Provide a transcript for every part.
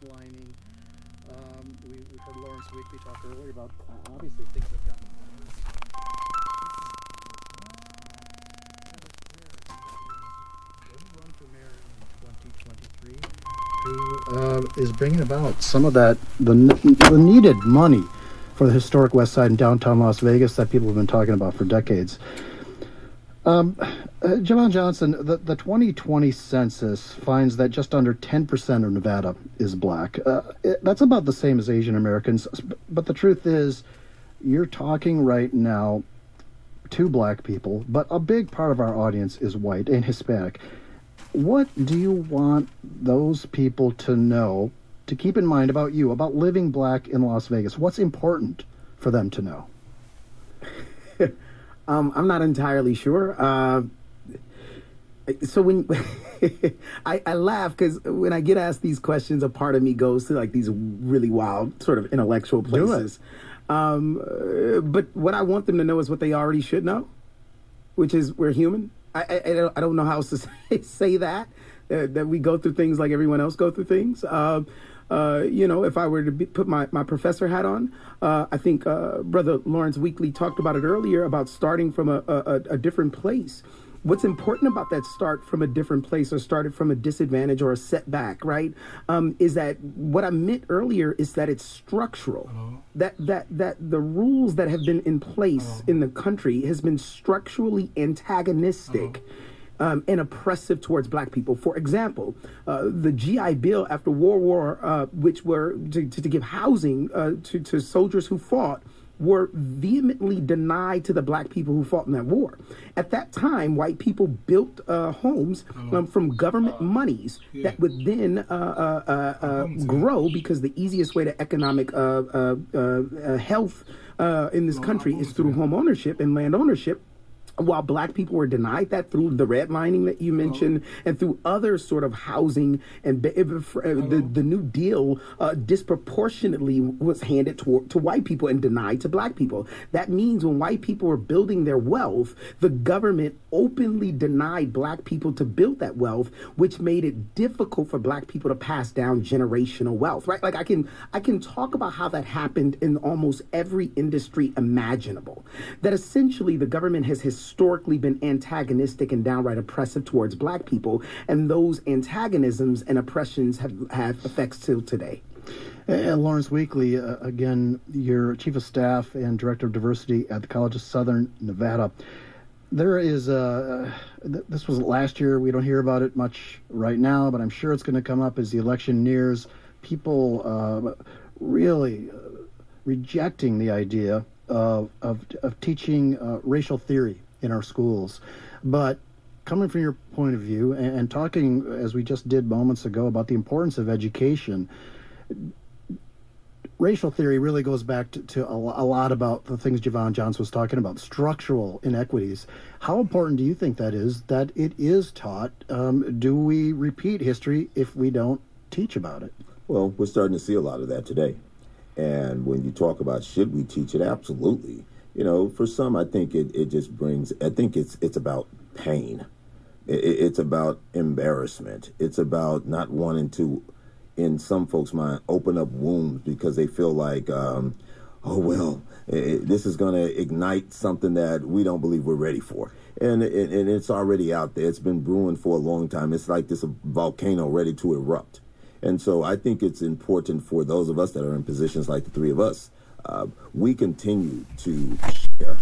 redlining. Um, we, we heard Lawrence Weekly talk earlier about uh, obviously things have gotten 2023 who uh, is bringing about some of that the, the needed money for the historic West Side and downtown Las Vegas that people have been talking about for decades. Um, uh, Johnson, the, the 2020 census finds that just under 10% of Nevada is black. Uh, it, that's about the same as Asian Americans. But the truth is, you're talking right now to black people, but a big part of our audience is white and Hispanic. What do you want those people to know, to keep in mind about you, about living black in Las Vegas? What's important for them to know? Um, I'm not entirely sure. Uh, so when I, I laugh because when I get asked these questions, a part of me goes to like these really wild sort of intellectual places. Um, uh, but what I want them to know is what they already should know, which is we're human. I, I, I don't- know how else to say, say that, uh, that we go through things like everyone else go through things. Um, uh, you know, if I were to be, put my, my professor hat on, uh, I think uh, Brother Lawrence Weekly talked about it earlier about starting from a, a, a different place. What's important about that start from a different place or started from a disadvantage or a setback, right? Um, is that what I meant earlier is that it's structural. That that that the rules that have been in place in the country has been structurally antagonistic um, and oppressive towards black people. For example, uh, the GI Bill after World War, uh, which were to, to, to give housing uh, to, to soldiers who fought, were vehemently denied to the black people who fought in that war. At that time, white people built uh, homes um, from government monies that would then uh, uh, uh, uh, grow because the easiest way to economic uh, uh, uh, uh, health uh, in this country is through home ownership and land ownership while black people were denied that through the redlining that you mentioned and through other sort of housing and be- uh, the, the new deal uh, disproportionately was handed to, to white people and denied to black people. That means when white people were building their wealth the government openly denied black people to build that wealth which made it difficult for black people to pass down generational wealth right? Like i can i can talk about how that happened in almost every industry imaginable. That essentially the government has historically been antagonistic and downright oppressive towards black people and those antagonisms and oppressions have have effects till today And Lawrence Weekly, uh, again, your chief of staff and director of diversity at the College of Southern Nevada. There is uh, th- this was last year. We don't hear about it much right now, but I'm sure it's going to come up as the election nears. People uh, really uh, rejecting the idea of of, of teaching uh, racial theory in our schools, but coming from your point of view and, and talking as we just did moments ago about the importance of education racial theory really goes back to, to a, a lot about the things Javon Johnson was talking about, structural inequities. How important do you think that is that it is taught? Um, do we repeat history if we don't teach about it? Well, we're starting to see a lot of that today. And when you talk about should we teach it, absolutely. You know, for some, I think it, it just brings. I think it's it's about pain. It, it- it's about embarrassment. It's about not wanting to, in some folks' mind, open up wounds because they feel like, um, oh well, i i- this is going to ignite something that we don't believe we're ready for. And, it, and it's already out there. It's been brewing for a long time. It's like this volcano ready to erupt. And so I think it's important for those of us that are in positions like the three of us, uh, we continue to share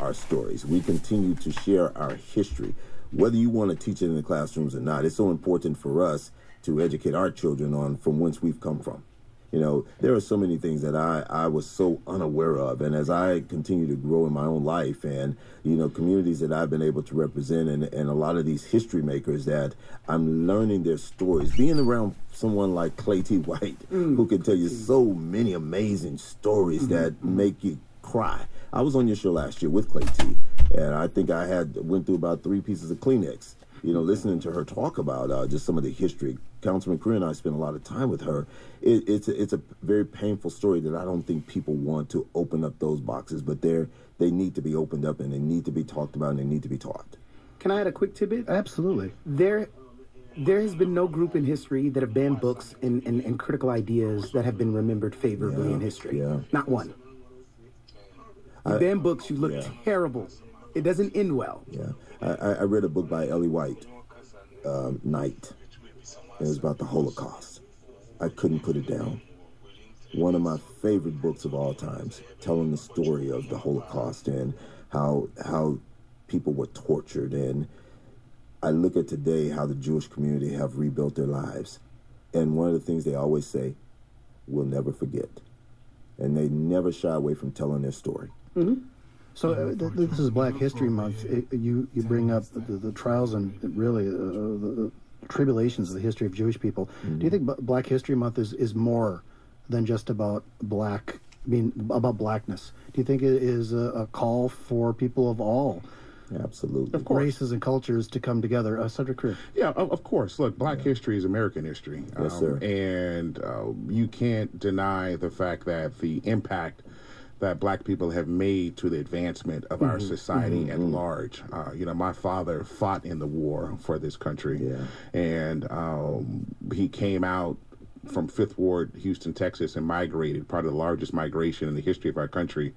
our stories. We continue to share our history. Whether you want to teach it in the classrooms or not, it's so important for us to educate our children on from whence we've come from. You know, there are so many things that I, I was so unaware of. And as I continue to grow in my own life and, you know, communities that I've been able to represent and, and a lot of these history makers that I'm learning their stories, being around someone like Claytee White, mm. who can tell you mm. so many amazing stories mm-hmm. that mm-hmm. make you cry. I was on your show last year with Clay T, and I think I had went through about three pieces of Kleenex you know, listening to her talk about uh, just some of the history. Councilman Crear and I spent a lot of time with her. It, it's a, it's a very painful story that I don't think people want to open up those boxes, but they're they need to be opened up and they need to be talked about and they need to be taught. can i add a quick tidbit Absolutely. there there has been no group in history that have banned books and, and, and critical ideas that have been remembered favorably Yeah, in history. yeah. Not one. You I- ban books, you look yeah. terrible. It doesn't end well. Yeah, I, I read a book by Ellie White, um, Night. It was about the Holocaust. I couldn't put it down. One of my favorite books of all times, telling the story of the Holocaust and how how people were tortured. And I look at today how the Jewish community have rebuilt their lives. And one of the things they always say, "We'll never forget," and they never shy away from telling their story. So uh, th- this is Black History Month. It, you you bring up the, the trials and really uh, the, the tribulations of the history of Jewish people. Do you think B- Black History Month is, is more than just about black? I mean, about blackness. Do you think it is a, a call for people of all Absolutely. Of course. races and cultures to come together? Uh, Cedric Crear. Yeah, of, of course. Look, Black history is American history. Um, Yes, sir. And uh, you can't deny the fact that the impact that Black people have made to the advancement of our Mm-hmm. society at large. Uh, you know, my father fought in the war for this country, Yeah. and um, he came out from Fifth Ward, Houston, Texas, and migrated. Part of the largest migration in the history of our country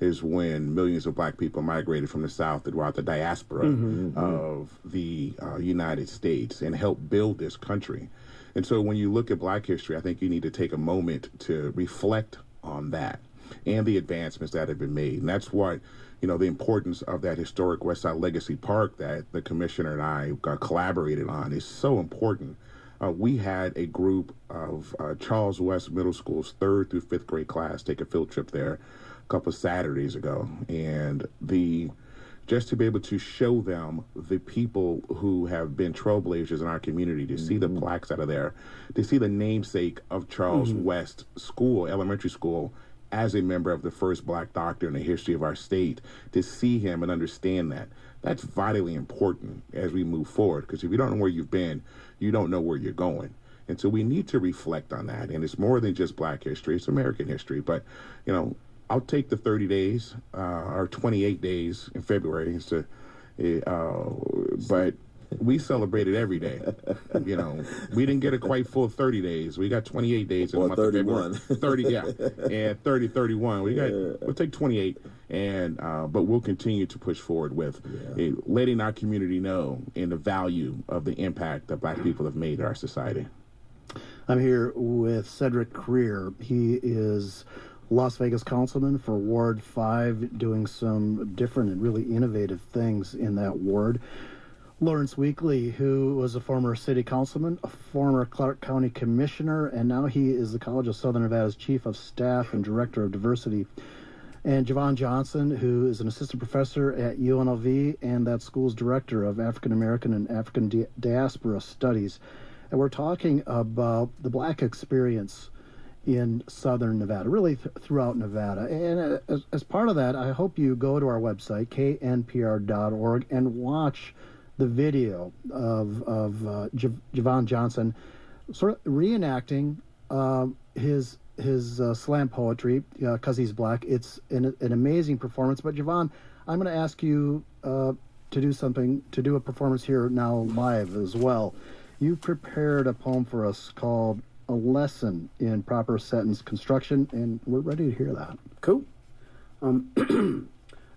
is when millions of black people migrated from the South throughout the diaspora of the uh, United States and helped build this country. And so when you look at black history, I think you need to take a moment to reflect on that and the advancements that have been made. And that's what, you know, the importance of that historic Westside Legacy Park that the commissioner and I uh, collaborated on is so important. Uh, we had a group of uh, Charles West Middle School's third through fifth grade class take a field trip there a couple of Saturdays ago, and the just to be able to show them the people who have been trailblazers in our community, to see the plaques out of there, to see the namesake of Charles West School, elementary school, as a member of the first black doctor in the history of our state, to see him and understand that. That's vitally important as we move forward, because if you don't know where you've been, you don't know where you're going. And so we need to reflect on that. And it's more than just black history, it's American history. But, you know, I'll take the 30 days uh, or 28 days in February. It's a, uh, but we celebrated every day. You know, we didn't get a quite full 30 days. We got 28 days in Or the month of 31. February. 30, yeah, and 30, 31. We got we'll take 28, and uh, but we'll continue to push forward with uh, letting our community know and the value of the impact that Black people have made in our society. I'm here with Cedric Crear. He is Las Vegas councilman for Ward 5, doing some different and really innovative things in that ward. Lawrence Weekly, who was a former city councilman, a former Clark County commissioner, and now he is the College of Southern Nevada's chief of staff and director of diversity. And Javon Johnson, who is an assistant professor at UNLV and that school's director of African American and African di- diaspora studies. And we're talking about the black experience in southern Nevada, really th- throughout Nevada. And uh, as, as part of that, I hope you go to our website, knpr.org, and watch the video of, of uh, Jav- Javon Johnson sort of reenacting um his his uh, slam poetry because he's black. It's an, an amazing performance. But Javon, I'm going to ask you uh, to do something, to do a performance here now live as well. You prepared a poem for us called "A Lesson in Proper Sentence Construction," and we're ready to hear that. Cool. Um,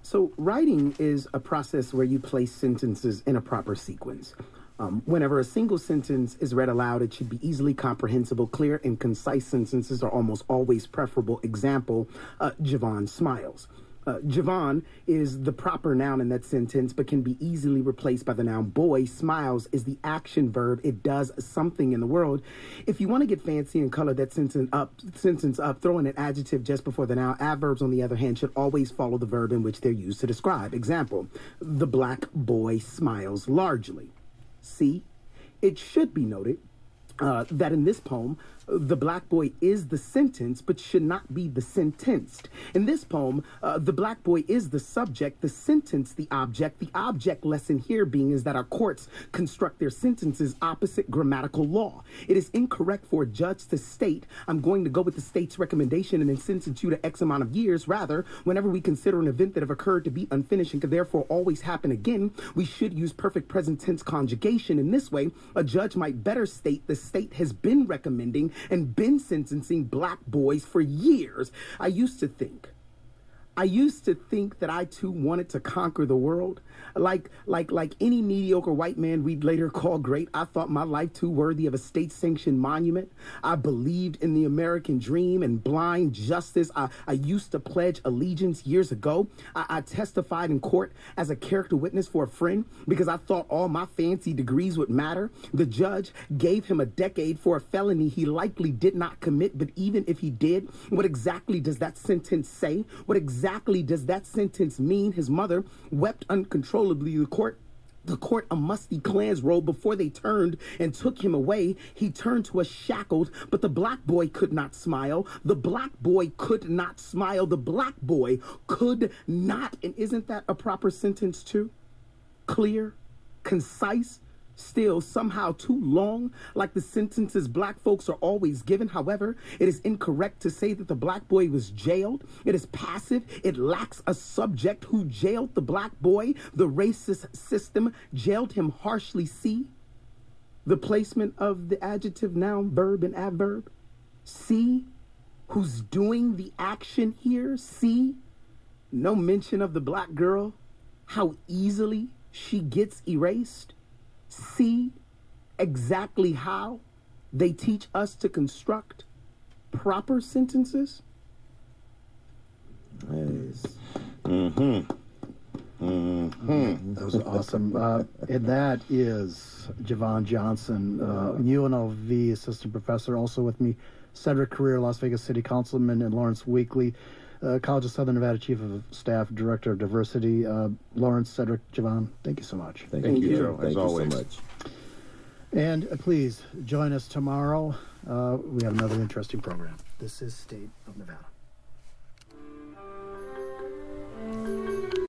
so, writing is a process where you place sentences in a proper sequence. Um, whenever a single sentence is read aloud, it should be easily comprehensible. Clear and concise sentences are almost always preferable. Example, uh, Javon smiles. Uh, Javon is the proper noun in that sentence, but can be easily replaced by the noun boy. Smiles is the action verb. It does something in the world. If you want to get fancy and color that sentence up, sentence up, throw in an adjective just before the noun. Adverbs, on the other hand, should always follow the verb in which they're used to describe. Example: The black boy smiles largely. See, it should be noted uh, that in this poem, the black boy is the sentence, but should not be the sentenced. In this poem, uh, the black boy is the subject, the sentence the object. The object lesson here being is that our courts construct their sentences opposite grammatical law. It is incorrect for a judge to state, I'm going to go with the state's recommendation and then sentence you to X amount of years. Rather, whenever we consider an event that have occurred to be unfinished and could therefore always happen again, we should use perfect present tense conjugation. In this way, a judge might better state the state has been recommending and been sentencing black boys for years. I used to think I used to think that I too wanted to conquer the world. Like like like any mediocre white man we'd later call great, I thought my life too worthy of a state sanctioned monument. I believed in the American dream and blind justice. I, I used to pledge allegiance years ago. I, I testified in court as a character witness for a friend because I thought all my fancy degrees would matter. The judge gave him a decade for a felony he likely did not commit, but even if he did, what exactly does that sentence say? What exactly exactly does that sentence mean? His mother wept uncontrollably. The court the court a musty Klan's robe before they turned and took him away. He turned to us shackled, but the black boy could not smile. The black boy could not smile. The black boy could not. And isn't that a proper sentence too? Clear, concise, still somehow too long, like the sentences black folks are always given. However, it is incorrect to say that the black boy was jailed. It is passive. It lacks a subject who jailed the black boy. The racist system jailed him harshly. See the placement of the adjective, noun, verb, and adverb. See who's doing the action here. See no mention of the black girl, how easily she gets erased see exactly how they teach us to construct proper sentences? Nice. Mm-hmm. Mm-hmm. That was awesome. Uh, and that is Javon Johnson, uh, UNLV assistant professor. Also with me, Cedric Crear, Las Vegas City Councilman, and Lawrence Weekly, uh, College of Southern Nevada Chief of Staff, Director of Diversity. Uh, Lawrence, Cedric, Javon, thank you so much. Thank, Thank you, you, Joe. Joe, Thank as you always. so much. And uh, please join us tomorrow. Uh, we have another interesting program. This is State of Nevada.